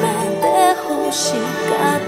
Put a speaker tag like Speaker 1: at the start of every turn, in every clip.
Speaker 1: 阮要复。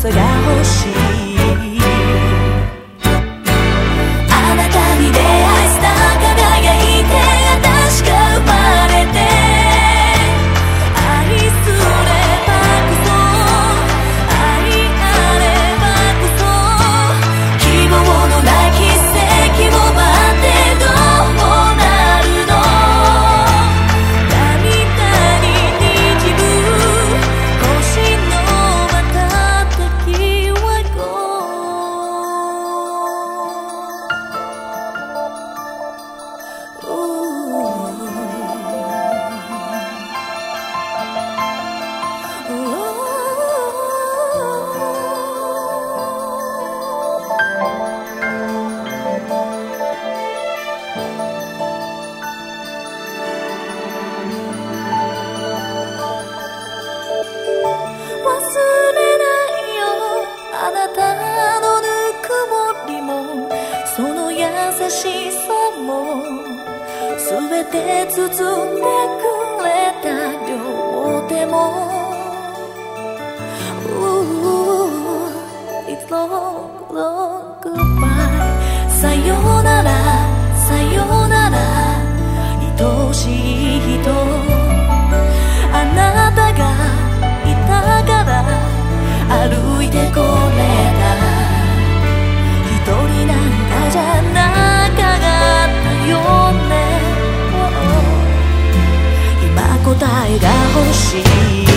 Speaker 1: cigarro chinês. 全て包んでくれた両手も Ooh, it's long, long, good. が欲しい。